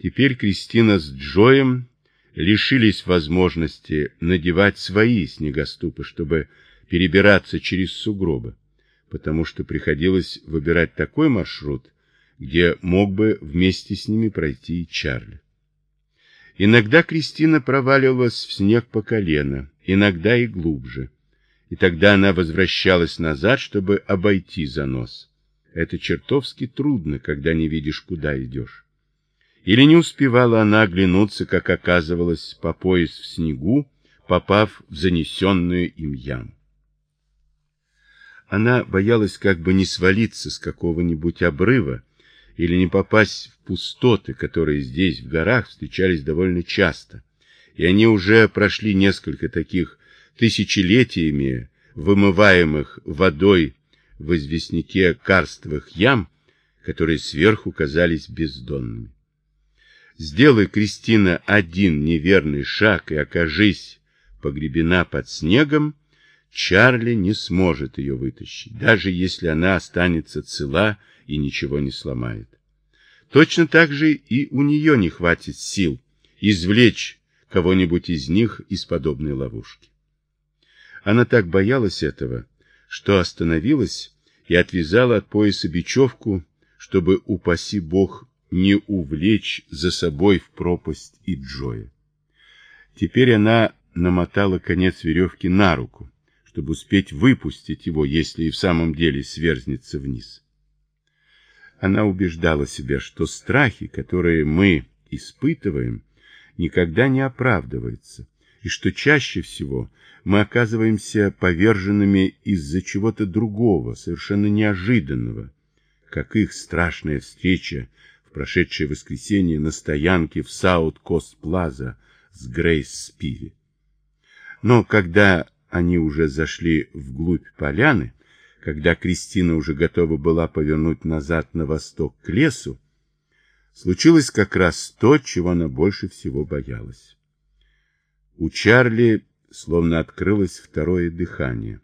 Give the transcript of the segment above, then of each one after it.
Теперь Кристина с Джоем лишились возможности надевать свои снегоступы, чтобы перебираться через сугробы, потому что приходилось выбирать такой маршрут, где мог бы вместе с ними пройти Чарли. Иногда Кристина проваливалась в снег по колено, иногда и глубже, и тогда она возвращалась назад, чтобы обойти занос. Это чертовски трудно, когда не видишь, куда идешь. Или не успевала она оглянуться, как оказывалось, по пояс в снегу, попав в занесенную им яму. Она боялась как бы не свалиться с какого-нибудь обрыва или не попасть в пустоты, которые здесь, в горах, встречались довольно часто. И они уже прошли несколько таких тысячелетиями вымываемых водой в известняке карстовых ям, которые сверху казались бездонными. Сделай, Кристина, один неверный шаг и окажись погребена под снегом, Чарли не сможет ее вытащить, даже если она останется цела и ничего не сломает. Точно так же и у нее не хватит сил извлечь кого-нибудь из них из подобной ловушки. Она так боялась этого, что остановилась и отвязала от пояса бечевку, чтобы, упаси бог, не увлечь за собой в пропасть и Джоя. Теперь она намотала конец веревки на руку, чтобы успеть выпустить его, если и в самом деле сверзнется вниз. Она убеждала себя, что страхи, которые мы испытываем, никогда не оправдываются, и что чаще всего мы оказываемся поверженными из-за чего-то другого, совершенно неожиданного, как их страшная встреча прошедшее воскресенье на стоянке в Саут-Кост-Плаза с Грейс Спиви. Но когда они уже зашли вглубь поляны, когда Кристина уже готова была повернуть назад на восток к лесу, случилось как раз то, чего она больше всего боялась. У Чарли словно открылось второе дыхание,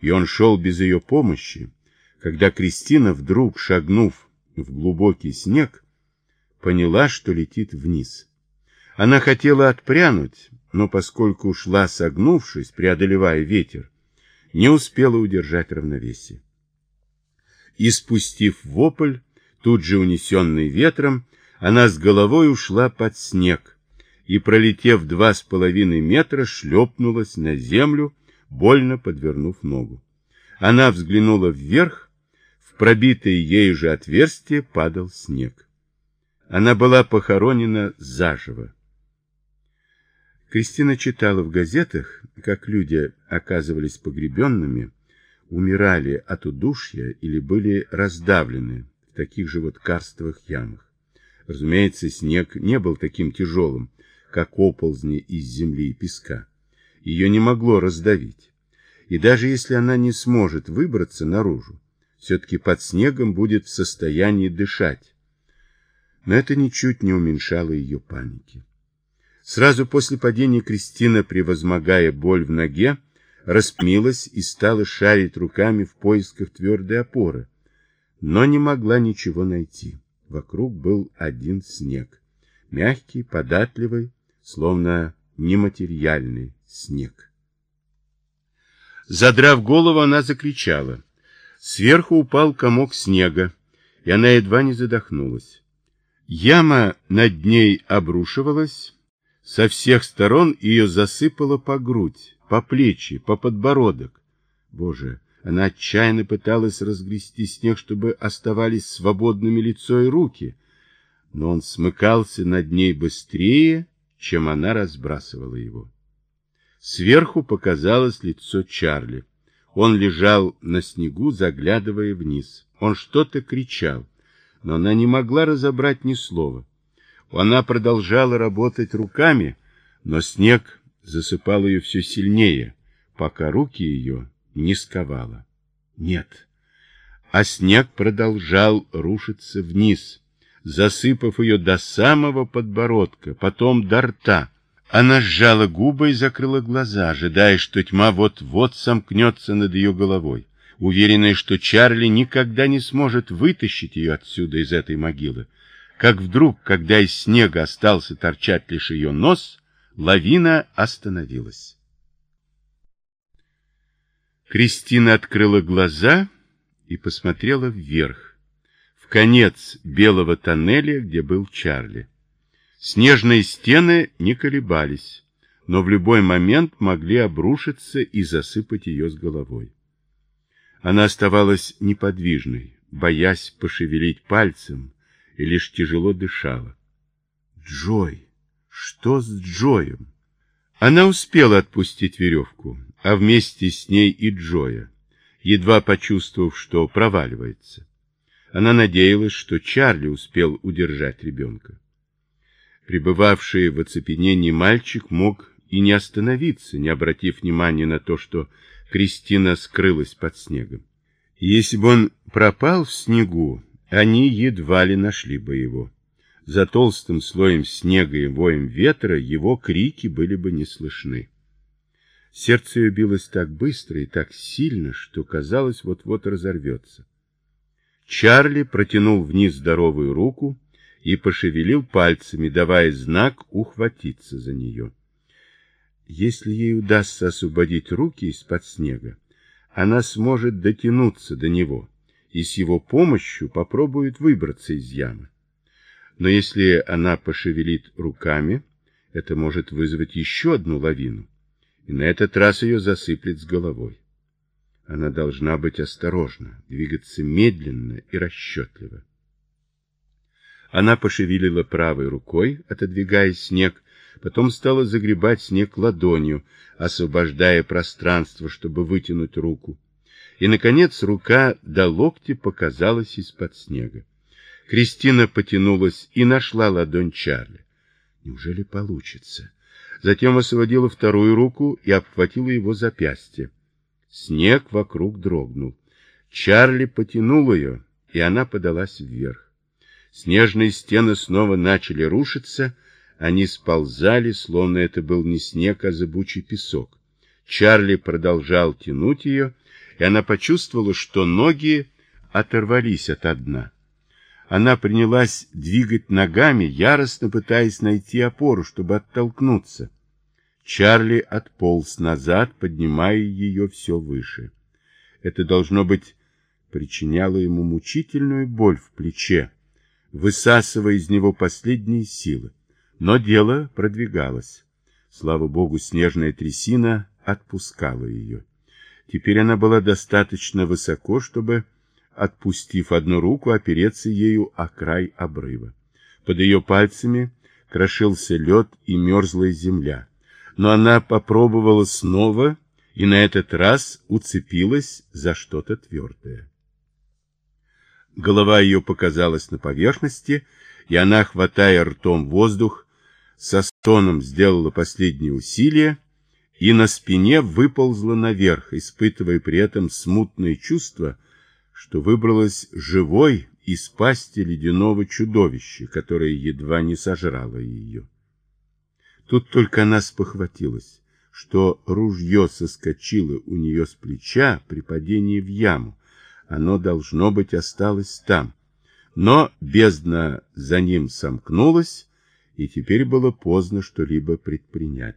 и он шел без ее помощи, когда Кристина, вдруг шагнув в глубокий снег, поняла, что летит вниз. Она хотела отпрянуть, но поскольку ушла согнувшись, преодолевая ветер, не успела удержать равновесие. И спустив вопль, тут же унесенный ветром, она с головой ушла под снег и, пролетев два с половиной метра, шлепнулась на землю, больно подвернув ногу. Она взглянула вверх пробитое ею же отверстие падал снег. Она была похоронена заживо. Кристина читала в газетах, как люди оказывались погребенными, умирали от удушья или были раздавлены в таких же вот карстовых ямах. Разумеется, снег не был таким тяжелым, как оползни из земли и песка. Ее не могло раздавить. И даже если она не сможет выбраться наружу, все-таки под снегом будет в состоянии дышать. Но это ничуть не уменьшало ее паники. Сразу после падения Кристина, превозмогая боль в ноге, распмилась и стала шарить руками в поисках твердой опоры, но не могла ничего найти. Вокруг был один снег, мягкий, податливый, словно нематериальный снег. Задрав голову, она закричала — Сверху упал комок снега, и она едва не задохнулась. Яма над ней обрушивалась, со всех сторон ее засыпало по грудь, по плечи, по подбородок. Боже, она отчаянно пыталась разгрести снег, чтобы оставались свободными лицо и руки, но он смыкался над ней быстрее, чем она разбрасывала его. Сверху показалось лицо Чарли. Он лежал на снегу, заглядывая вниз. Он что-то кричал, но она не могла разобрать ни слова. Она продолжала работать руками, но снег засыпал ее все сильнее, пока руки ее не сковало. Нет. А снег продолжал рушиться вниз, засыпав ее до самого подбородка, потом до рта, она сжала губы и закрыла глаза, ожидая, что тьма вот-вот сомкнется над ее головой, уверенная, что Чарли никогда не сможет вытащить ее отсюда, из этой могилы, как вдруг, когда из снега остался торчать лишь ее нос, лавина остановилась. Кристина открыла глаза и посмотрела вверх, в конец белого тоннеля, где был Чарли. Снежные стены не колебались, но в любой момент могли обрушиться и засыпать ее с головой. Она оставалась неподвижной, боясь пошевелить пальцем, и лишь тяжело дышала. Джой! Что с Джоем? Она успела отпустить веревку, а вместе с ней и Джоя, едва почувствовав, что проваливается. Она надеялась, что Чарли успел удержать ребенка. Пребывавший в оцепенении мальчик мог и не остановиться, не обратив внимания на то, что Кристина скрылась под снегом. Если бы он пропал в снегу, они едва ли нашли бы его. За толстым слоем снега и воем ветра его крики были бы не слышны. Сердце ее билось так быстро и так сильно, что казалось, вот-вот разорвется. Чарли протянул вниз здоровую руку и пошевелил пальцами, давая знак ухватиться за нее. Если ей удастся освободить руки из-под снега, она сможет дотянуться до него и с его помощью попробует выбраться из ямы. Но если она пошевелит руками, это может вызвать еще одну лавину, и на этот раз ее засыплет с головой. Она должна быть осторожна, двигаться медленно и расчетливо. Она пошевелила правой рукой, отодвигая снег, потом стала загребать снег ладонью, освобождая пространство, чтобы вытянуть руку. И, наконец, рука до локти показалась из-под снега. Кристина потянулась и нашла ладонь Чарли. Неужели получится? Затем освободила вторую руку и обхватила его запястье. Снег вокруг дрогнул. Чарли потянул ее, и она подалась вверх. Снежные стены снова начали рушиться, они сползали, словно это был не снег, а зыбучий песок. Чарли продолжал тянуть ее, и она почувствовала, что ноги оторвались от дна. Она принялась двигать ногами, яростно пытаясь найти опору, чтобы оттолкнуться. Чарли отполз назад, поднимая ее все выше. Это, должно быть, причиняло ему мучительную боль в плече, высасывая из него последние силы. Но дело продвигалось. Слава богу, снежная трясина отпускала ее. Теперь она была достаточно высоко, чтобы, отпустив одну руку, опереться ею о край обрыва. Под ее пальцами крошился лед и мерзлая земля. Но она попробовала снова и на этот раз уцепилась за что-то твердое. Голова ее показалась на поверхности, и она, хватая ртом воздух, со стоном сделала последние усилия и на спине выползла наверх, испытывая при этом смутное чувство, что выбралась живой из пасти ледяного чудовища, которое едва не сожрало ее. Тут только она спохватилась, что ружье соскочило у нее с плеча при падении в яму. Оно, должно быть, осталось там. Но бездна за ним сомкнулась, и теперь было поздно что-либо предпринять.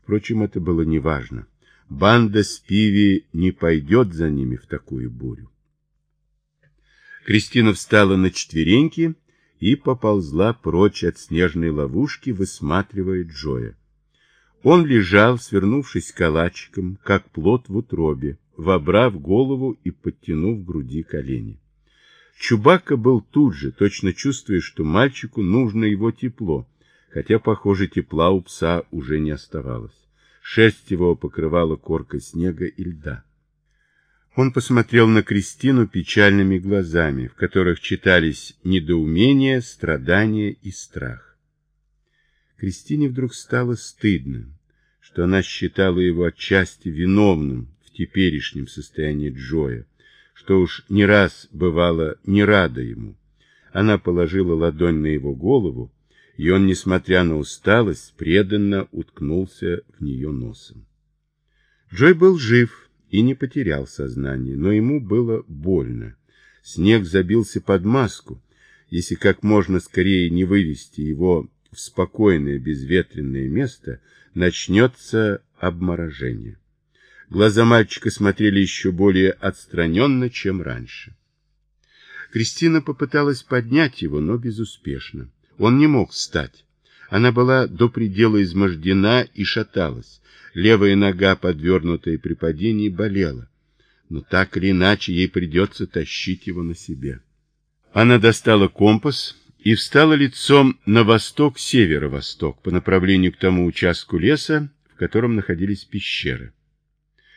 Впрочем, это было неважно. Банда Спиви не пойдет за ними в такую бурю. Кристина встала на четвереньки и поползла прочь от снежной ловушки, высматривая Джоя. Он лежал, свернувшись калачиком, как плод в утробе, вобрав голову и подтянув груди колени. Чубака был тут же, точно чувствуя, что мальчику нужно его тепло, хотя, похоже, тепла у пса уже не оставалось. Шерсть его покрывала коркой снега и льда. Он посмотрел на Кристину печальными глазами, в которых читались недоумение, страдание и страх. Кристине вдруг стало стыдно, что она считала его отчасти виновным в теперешнем состоянии Джоя, что уж не раз бывало не рада ему. Она положила ладонь на его голову, и он, несмотря на усталость, преданно уткнулся в нее носом. Джой был жив и не потерял сознание, но ему было больно. Снег забился под маску, если как можно скорее не вывести его в спокойное безветренное место, начнется обморожение. Глаза мальчика смотрели еще более отстраненно, чем раньше. Кристина попыталась поднять его, но безуспешно. Он не мог встать. Она была до предела измождена и шаталась. Левая нога, подвернутая при падении, болела. Но так или иначе ей придется тащить его на себе. Она достала компас и встала лицом на восток-северо-восток по направлению к тому участку леса, в котором находились пещеры.